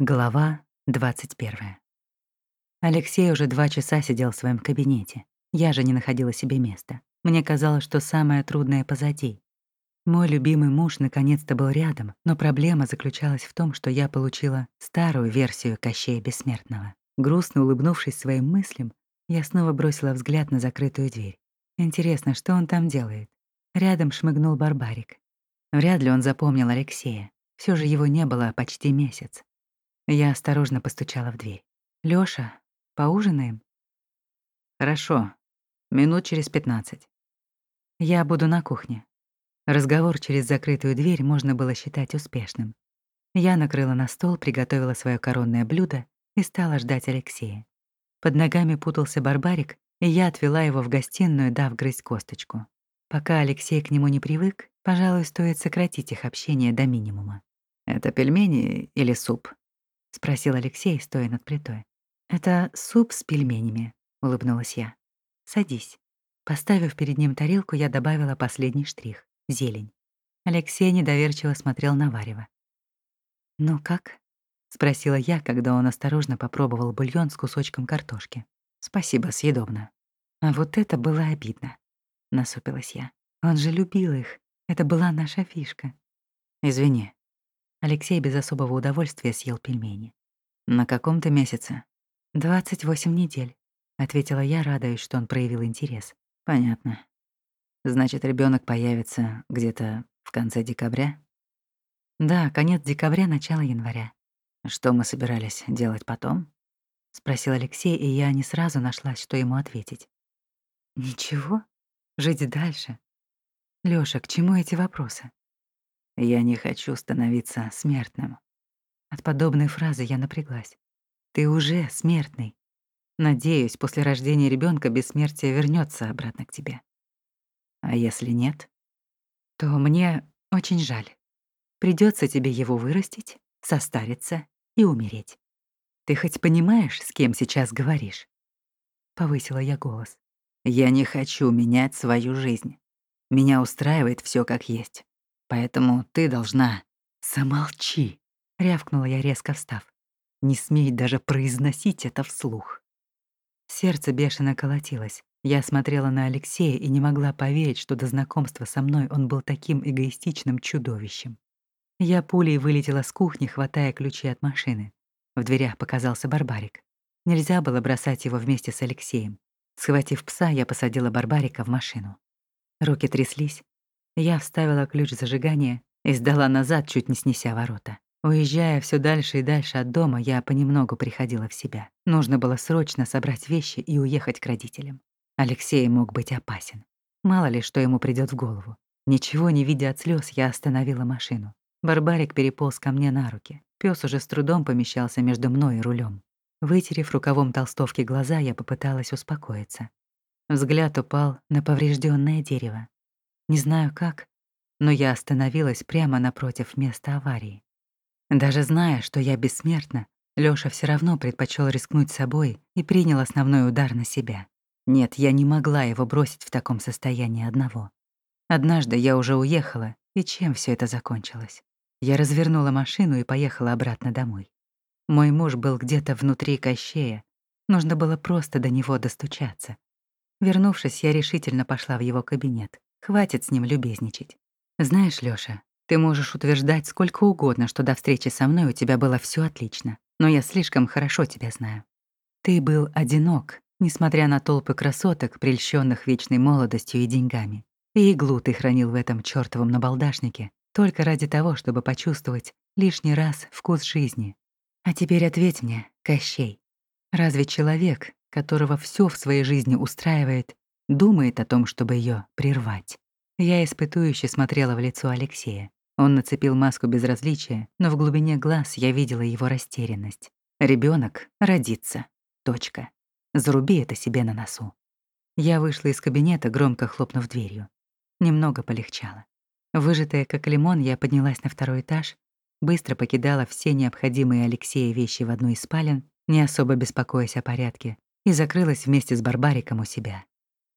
Глава 21. Алексей уже два часа сидел в своем кабинете. Я же не находила себе места. Мне казалось, что самое трудное позади. Мой любимый муж наконец-то был рядом, но проблема заключалась в том, что я получила старую версию Кощея Бессмертного. Грустно улыбнувшись своим мыслям, я снова бросила взгляд на закрытую дверь. Интересно, что он там делает? Рядом шмыгнул Барбарик. Вряд ли он запомнил Алексея. Все же его не было почти месяц. Я осторожно постучала в дверь. «Лёша, поужинаем?» «Хорошо. Минут через пятнадцать. Я буду на кухне». Разговор через закрытую дверь можно было считать успешным. Я накрыла на стол, приготовила свое коронное блюдо и стала ждать Алексея. Под ногами путался барбарик, и я отвела его в гостиную, дав грызть косточку. Пока Алексей к нему не привык, пожалуй, стоит сократить их общение до минимума. «Это пельмени или суп?» — спросил Алексей, стоя над плитой. «Это суп с пельменями», — улыбнулась я. «Садись». Поставив перед ним тарелку, я добавила последний штрих — зелень. Алексей недоверчиво смотрел на варево. «Ну как?» — спросила я, когда он осторожно попробовал бульон с кусочком картошки. «Спасибо, съедобно». А вот это было обидно. Насупилась я. Он же любил их. Это была наша фишка. «Извини», Алексей без особого удовольствия съел пельмени. «На каком-то месяце?» «Двадцать восемь недель», — ответила я, радуясь, что он проявил интерес. «Понятно. Значит, ребенок появится где-то в конце декабря?» «Да, конец декабря, начало января». «Что мы собирались делать потом?» — спросил Алексей, и я не сразу нашлась, что ему ответить. «Ничего. Жить дальше. Лёша, к чему эти вопросы?» Я не хочу становиться смертным. От подобной фразы я напряглась. Ты уже смертный. Надеюсь, после рождения ребенка бессмертие вернется обратно к тебе. А если нет, то мне очень жаль. Придется тебе его вырастить, состариться и умереть. Ты хоть понимаешь, с кем сейчас говоришь? Повысила я голос. Я не хочу менять свою жизнь. Меня устраивает все как есть. Поэтому ты должна... Замолчи, рявкнула я, резко встав. Не смей даже произносить это вслух. Сердце бешено колотилось. Я смотрела на Алексея и не могла поверить, что до знакомства со мной он был таким эгоистичным чудовищем. Я пулей вылетела с кухни, хватая ключи от машины. В дверях показался Барбарик. Нельзя было бросать его вместе с Алексеем. Схватив пса, я посадила Барбарика в машину. Руки тряслись, я вставила ключ зажигания и сдала назад, чуть не снеся ворота. Уезжая все дальше и дальше от дома, я понемногу приходила в себя. Нужно было срочно собрать вещи и уехать к родителям. Алексей мог быть опасен. Мало ли, что ему придет в голову. Ничего не видя от слез, я остановила машину. Барбарик переполз ко мне на руки. Пёс уже с трудом помещался между мной и рулем. Вытерев рукавом толстовки глаза, я попыталась успокоиться. Взгляд упал на поврежденное дерево. Не знаю как, но я остановилась прямо напротив места аварии. Даже зная, что я бессмертна, Лёша все равно предпочел рискнуть собой и принял основной удар на себя. Нет, я не могла его бросить в таком состоянии одного. Однажды я уже уехала, и чем все это закончилось? Я развернула машину и поехала обратно домой. Мой муж был где-то внутри Кощея. Нужно было просто до него достучаться. Вернувшись, я решительно пошла в его кабинет. Хватит с ним любезничать. Знаешь, Лёша, ты можешь утверждать сколько угодно, что до встречи со мной у тебя было все отлично, но я слишком хорошо тебя знаю. Ты был одинок, несмотря на толпы красоток, прельщенных вечной молодостью и деньгами. И иглу ты хранил в этом чёртовом набалдашнике только ради того, чтобы почувствовать лишний раз вкус жизни. А теперь ответь мне, Кощей, разве человек, которого все в своей жизни устраивает, думает о том, чтобы ее прервать. Я испытующе смотрела в лицо Алексея. Он нацепил маску безразличия, но в глубине глаз я видела его растерянность. Ребенок родится. Точка. Заруби это себе на носу. Я вышла из кабинета, громко хлопнув дверью. Немного полегчало. Выжатая как лимон, я поднялась на второй этаж, быстро покидала все необходимые Алексея вещи в одну из спален, не особо беспокоясь о порядке, и закрылась вместе с Барбариком у себя.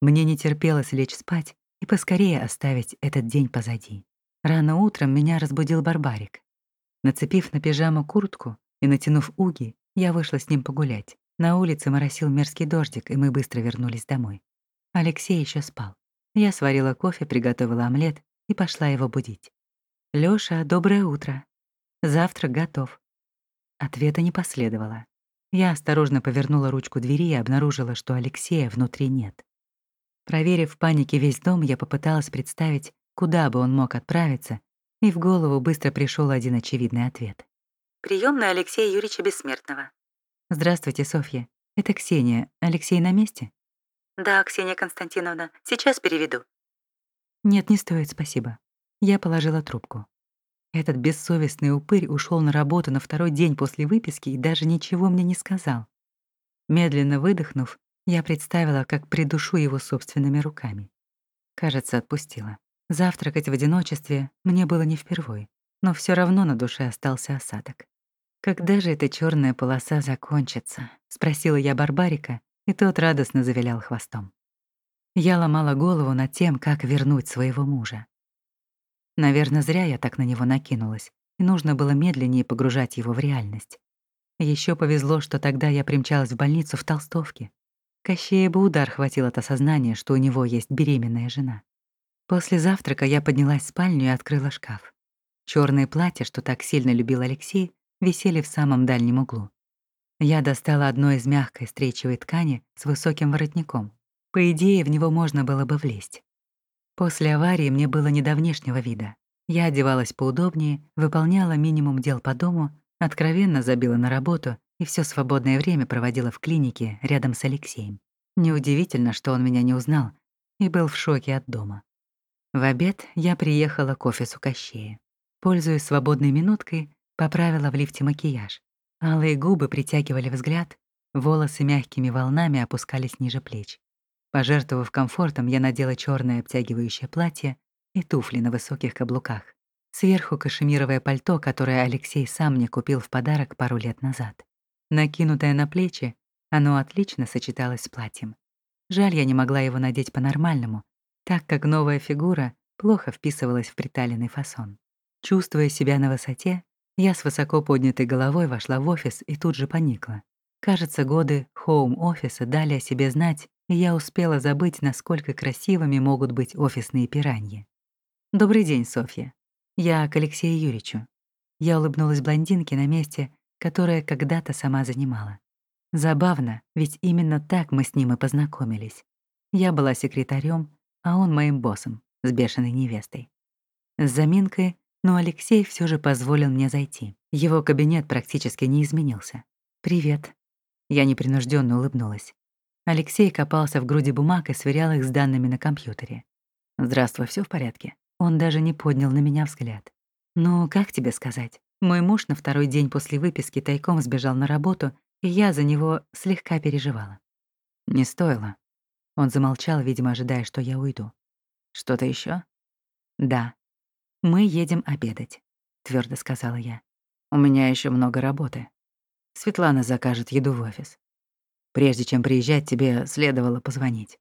Мне не терпелось лечь спать и поскорее оставить этот день позади. Рано утром меня разбудил Барбарик. Нацепив на пижаму куртку, и, натянув уги, я вышла с ним погулять. На улице моросил мерзкий дождик, и мы быстро вернулись домой. Алексей еще спал. Я сварила кофе, приготовила омлет и пошла его будить. «Лёша, доброе утро. Завтрак готов». Ответа не последовало. Я осторожно повернула ручку двери и обнаружила, что Алексея внутри нет. Проверив в панике весь дом, я попыталась представить, куда бы он мог отправиться, и в голову быстро пришел один очевидный ответ. Приемная Алексея Юрьевича Бессмертного. Здравствуйте, Софья. Это Ксения. Алексей на месте? Да, Ксения Константиновна. Сейчас переведу. Нет, не стоит, спасибо. Я положила трубку. Этот бессовестный упырь ушел на работу на второй день после выписки и даже ничего мне не сказал. Медленно выдохнув, я представила, как придушу его собственными руками. Кажется, отпустила. Завтракать в одиночестве мне было не впервой, но все равно на душе остался осадок. «Когда же эта черная полоса закончится?» — спросила я Барбарика, и тот радостно завилял хвостом. Я ломала голову над тем, как вернуть своего мужа. Наверное, зря я так на него накинулась, и нужно было медленнее погружать его в реальность. Еще повезло, что тогда я примчалась в больницу в толстовке. Кощея бы удар хватил от осознания, что у него есть беременная жена. После завтрака я поднялась в спальню и открыла шкаф. Черные платья, что так сильно любил Алексей, висели в самом дальнем углу. Я достала одно из мягкой стречевой ткани с высоким воротником. По идее, в него можно было бы влезть. После аварии мне было не до внешнего вида. Я одевалась поудобнее, выполняла минимум дел по дому, откровенно забила на работу и все свободное время проводила в клинике рядом с Алексеем. Неудивительно, что он меня не узнал и был в шоке от дома. В обед я приехала к офису Кощея. Пользуясь свободной минуткой, поправила в лифте макияж. Алые губы притягивали взгляд, волосы мягкими волнами опускались ниже плеч. Пожертвовав комфортом, я надела черное обтягивающее платье и туфли на высоких каблуках. Сверху кашемировое пальто, которое Алексей сам мне купил в подарок пару лет назад. Накинутое на плечи, оно отлично сочеталось с платьем. Жаль, я не могла его надеть по-нормальному, так как новая фигура плохо вписывалась в приталенный фасон. Чувствуя себя на высоте, я с высоко поднятой головой вошла в офис и тут же поникла. Кажется, годы хоум-офиса дали о себе знать, и я успела забыть, насколько красивыми могут быть офисные пираньи. «Добрый день, Софья. Я к Алексею Юрьевичу». Я улыбнулась блондинке на месте, которое когда-то сама занимала. Забавно, ведь именно так мы с ним и познакомились. Я была секретарем, а он моим боссом, с бешеной невестой. С заминкой, но Алексей все же позволил мне зайти. Его кабинет практически не изменился. «Привет». Я непринужденно улыбнулась. Алексей копался в груди бумаг и сверял их с данными на компьютере. «Здравствуй, все в порядке?» Он даже не поднял на меня взгляд. «Ну, как тебе сказать? Мой муж на второй день после выписки тайком сбежал на работу, и я за него слегка переживала. Не стоило. Он замолчал, видимо, ожидая, что я уйду. Что-то еще? Да. Мы едем обедать, твердо сказала я. У меня еще много работы. Светлана закажет еду в офис. Прежде чем приезжать, тебе следовало позвонить.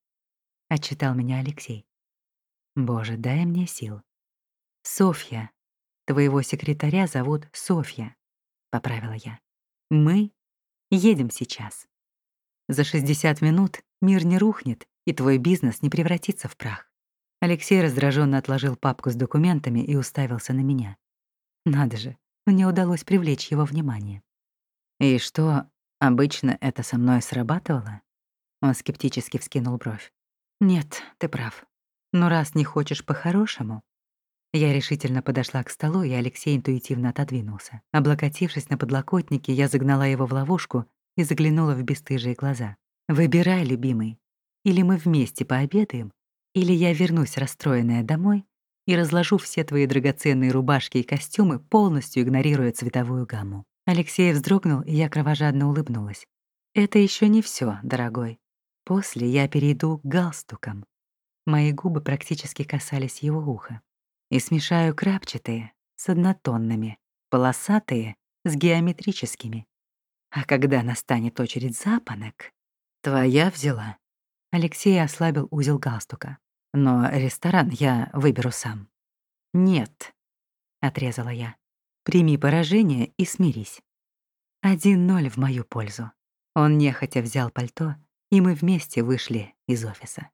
Отчитал меня Алексей. Боже, дай мне сил. Софья, Твоего секретаря зовут Софья, поправила я. Мы едем сейчас. За 60 минут мир не рухнет, и твой бизнес не превратится в прах. Алексей раздраженно отложил папку с документами и уставился на меня. Надо же, мне удалось привлечь его внимание. И что, обычно это со мной срабатывало? Он скептически вскинул бровь. Нет, ты прав. Но раз не хочешь по-хорошему, я решительно подошла к столу, и Алексей интуитивно отодвинулся. Облокотившись на подлокотнике, я загнала его в ловушку и заглянула в бесстыжие глаза. «Выбирай, любимый. Или мы вместе пообедаем, или я вернусь расстроенная домой и разложу все твои драгоценные рубашки и костюмы, полностью игнорируя цветовую гамму». Алексей вздрогнул, и я кровожадно улыбнулась. «Это еще не все, дорогой. После я перейду к галстукам». Мои губы практически касались его уха и смешаю крапчатые с однотонными, полосатые с геометрическими. А когда настанет очередь запонок, твоя взяла. Алексей ослабил узел галстука. Но ресторан я выберу сам. Нет, отрезала я. Прими поражение и смирись. Один ноль в мою пользу. Он нехотя взял пальто, и мы вместе вышли из офиса.